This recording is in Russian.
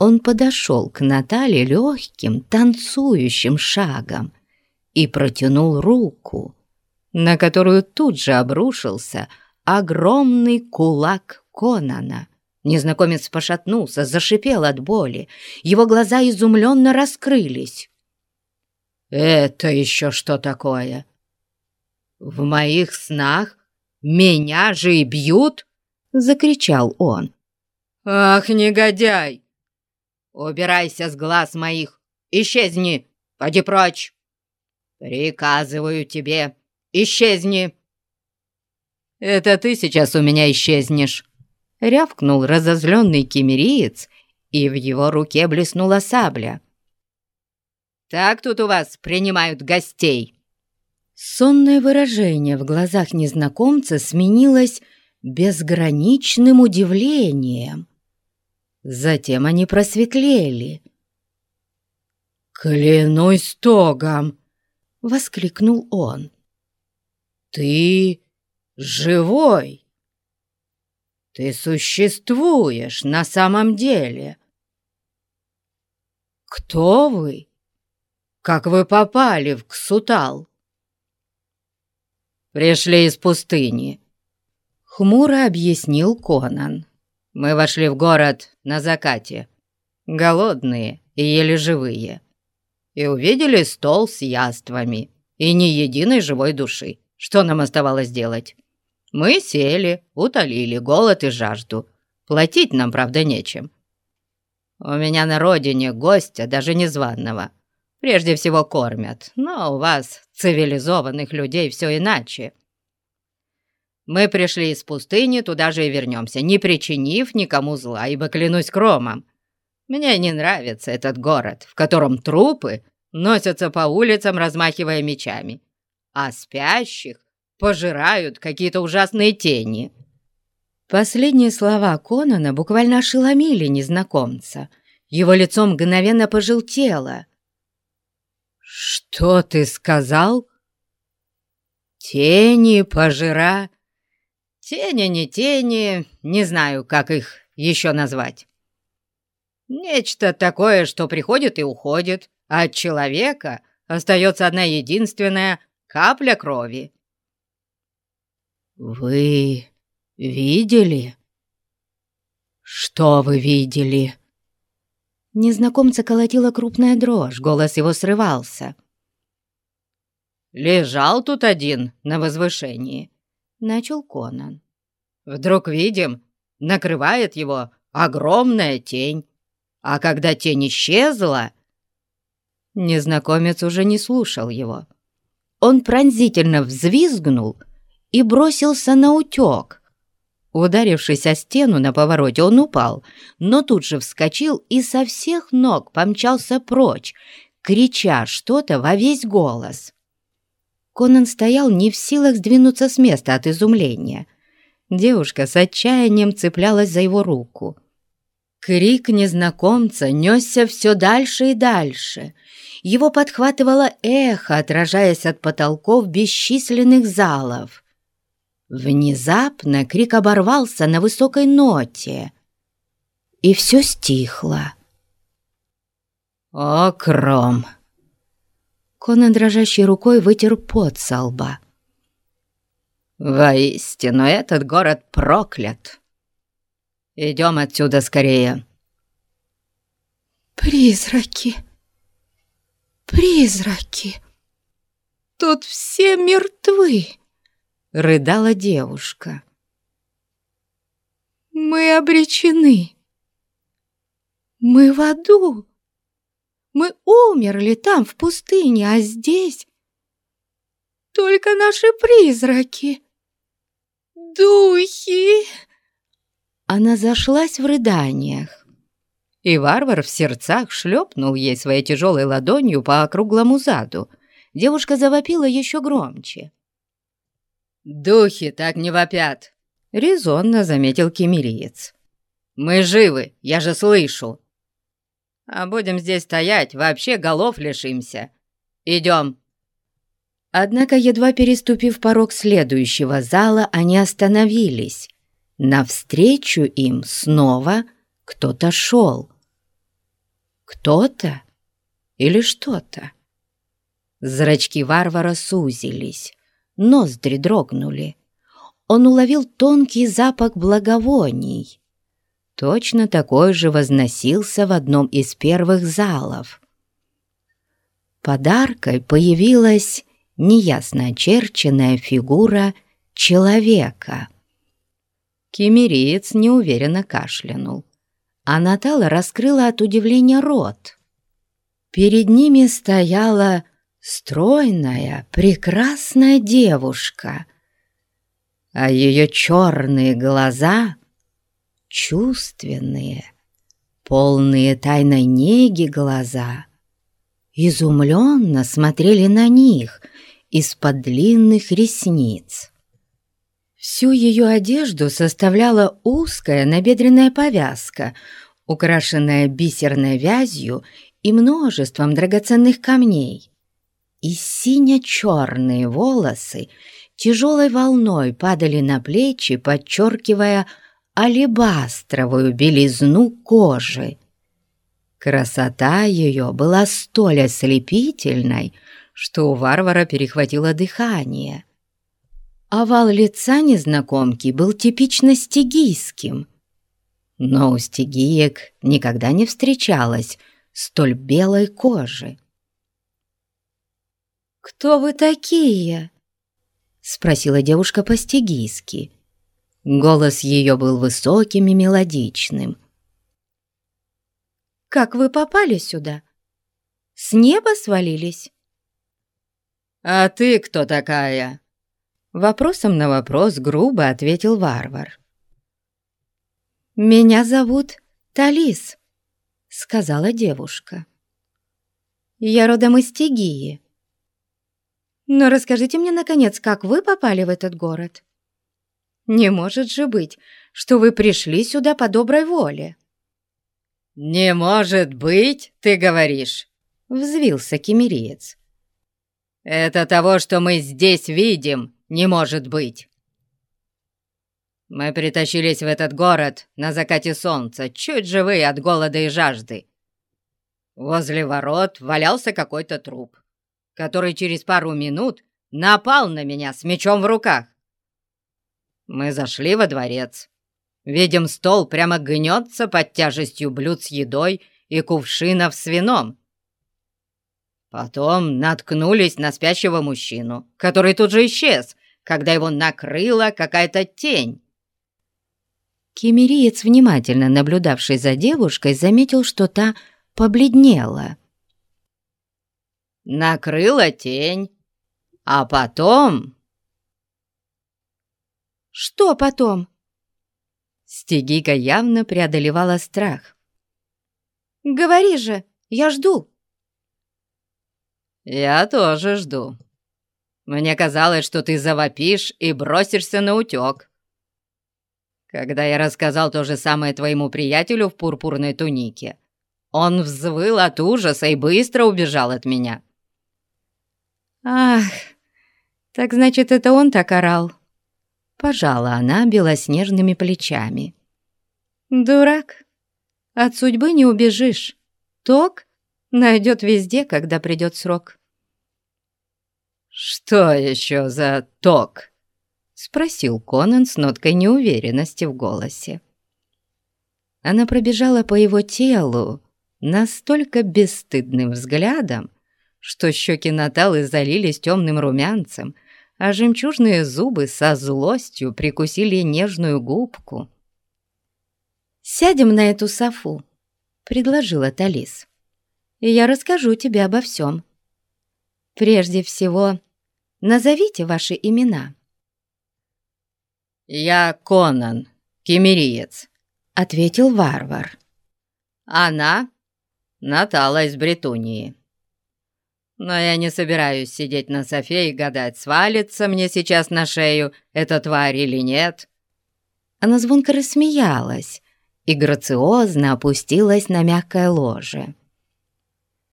Он подошел к Наталье легким, танцующим шагом и протянул руку, на которую тут же обрушился огромный кулак Конана. Незнакомец пошатнулся, зашипел от боли. Его глаза изумленно раскрылись. «Это еще что такое? В моих снах меня же и бьют?» — закричал он. «Ах, негодяй! Убирайся с глаз моих! Исчезни! Поди прочь! Приказываю тебе, исчезни!» «Это ты сейчас у меня исчезнешь!» — рявкнул разозленный кемериец, и в его руке блеснула сабля. «Так тут у вас принимают гостей!» Сонное выражение в глазах незнакомца сменилось безграничным удивлением. Затем они просветлели. «Клянусь тогом!» — воскликнул он. «Ты живой! Ты существуешь на самом деле! Кто вы? Как вы попали в Ксутал?» «Пришли из пустыни», — хмуро объяснил Конан. «Мы вошли в город на закате, голодные и еле живые, и увидели стол с яствами и ни единой живой души. Что нам оставалось делать? Мы сели, утолили голод и жажду. Платить нам, правда, нечем. У меня на родине гостя, даже незваного, прежде всего кормят, но у вас, цивилизованных людей, все иначе. Мы пришли из пустыни, туда же и вернемся, не причинив никому зла, ибо клянусь кромом. Мне не нравится этот город, в котором трупы носятся по улицам, размахивая мечами, а спящих пожирают какие-то ужасные тени». Последние слова Конана буквально ошеломили незнакомца. Его лицо мгновенно пожелтело. «Что ты сказал?» «Тени пожира...» «Тени, не тени, не знаю, как их еще назвать. Нечто такое, что приходит и уходит, а от человека остается одна единственная капля крови». «Вы видели?» «Что вы видели?» Незнакомца колотила крупная дрожь, голос его срывался. «Лежал тут один на возвышении», — начал Конан. «Вдруг видим, накрывает его огромная тень, а когда тень исчезла...» Незнакомец уже не слушал его. Он пронзительно взвизгнул и бросился на утек. Ударившись о стену на повороте, он упал, но тут же вскочил и со всех ног помчался прочь, крича что-то во весь голос. Конан стоял не в силах сдвинуться с места от изумления. Девушка с отчаянием цеплялась за его руку. Крик незнакомца несся все дальше и дальше. Его подхватывало эхо, отражаясь от потолков бесчисленных залов. Внезапно крик оборвался на высокой ноте, и все стихло. «О, Кром!» Конан дрожащей рукой вытер пот со лба. «Воистину, этот город проклят! Идем отсюда скорее!» «Призраки! Призраки! Тут все мертвы!» — рыдала девушка. «Мы обречены! Мы в аду! Мы умерли там, в пустыне, а здесь только наши призраки! Духи!» Она зашлась в рыданиях, и варвар в сердцах шлепнул ей своей тяжелой ладонью по округлому заду. Девушка завопила еще громче. «Духи так не вопят!» — резонно заметил кемериец. «Мы живы, я же слышу!» «А будем здесь стоять, вообще голов лишимся! Идем!» Однако, едва переступив порог следующего зала, они остановились. Навстречу им снова кто-то шел. Кто-то или что-то? Зрачки варвара сузились, ноздри дрогнули. Он уловил тонкий запах благовоний. Точно такой же возносился в одном из первых залов. Подаркой появилась неясно очерченная фигура человека. Кемериец неуверенно кашлянул, а Натала раскрыла от удивления рот. Перед ними стояла стройная, прекрасная девушка, а ее черные глаза, чувственные, полные тайной неги глаза, изумленно смотрели на них из-под длинных ресниц. Всю ее одежду составляла узкая набедренная повязка, украшенная бисерной вязью и множеством драгоценных камней. И сине-черные волосы тяжелой волной падали на плечи, подчеркивая алебастровую белизну кожи. Красота ее была столь ослепительной, что у варвара перехватило дыхание. Овал лица незнакомки был типично стигийским, но у стигиек никогда не встречалось столь белой кожи. «Кто вы такие?» — спросила девушка по-стигийски. Голос ее был высоким и мелодичным. «Как вы попали сюда? С неба свалились?» «А ты кто такая?» Вопросом на вопрос грубо ответил варвар. «Меня зовут Талис», — сказала девушка. «Я родом из Тигии. Но расскажите мне, наконец, как вы попали в этот город? Не может же быть, что вы пришли сюда по доброй воле». «Не может быть, ты говоришь», — взвился кемериец. «Это того, что мы здесь видим, не может быть. Мы притащились в этот город на закате солнца, чуть живые от голода и жажды. Возле ворот валялся какой-то труп который через пару минут напал на меня с мечом в руках. Мы зашли во дворец. Видим, стол прямо гнется под тяжестью блюд с едой и кувшинов с вином. Потом наткнулись на спящего мужчину, который тут же исчез, когда его накрыла какая-то тень. Кемериец, внимательно наблюдавший за девушкой, заметил, что та побледнела накрыла тень, а потом...» «Что потом?» Стегика явно преодолевала страх. «Говори же, я жду!» «Я тоже жду. Мне казалось, что ты завопишь и бросишься на утек. Когда я рассказал то же самое твоему приятелю в пурпурной тунике, он взвыл от ужаса и быстро убежал от меня. «Ах, так значит, это он так орал?» Пожала она белоснежными плечами. «Дурак, от судьбы не убежишь. Ток найдет везде, когда придет срок». «Что еще за ток?» — спросил Конан с ноткой неуверенности в голосе. Она пробежала по его телу настолько бесстыдным взглядом, что щеки Наталы залились темным румянцем, а жемчужные зубы со злостью прикусили нежную губку. «Сядем на эту софу», — предложила Талис, — «и я расскажу тебе обо всем. Прежде всего, назовите ваши имена». «Я Конан, кемериец», — ответил варвар. «Она — Натала из Бретунии». Но я не собираюсь сидеть на софе и гадать, свалится мне сейчас на шею эта тварь или нет». Она звонко рассмеялась и грациозно опустилась на мягкое ложе.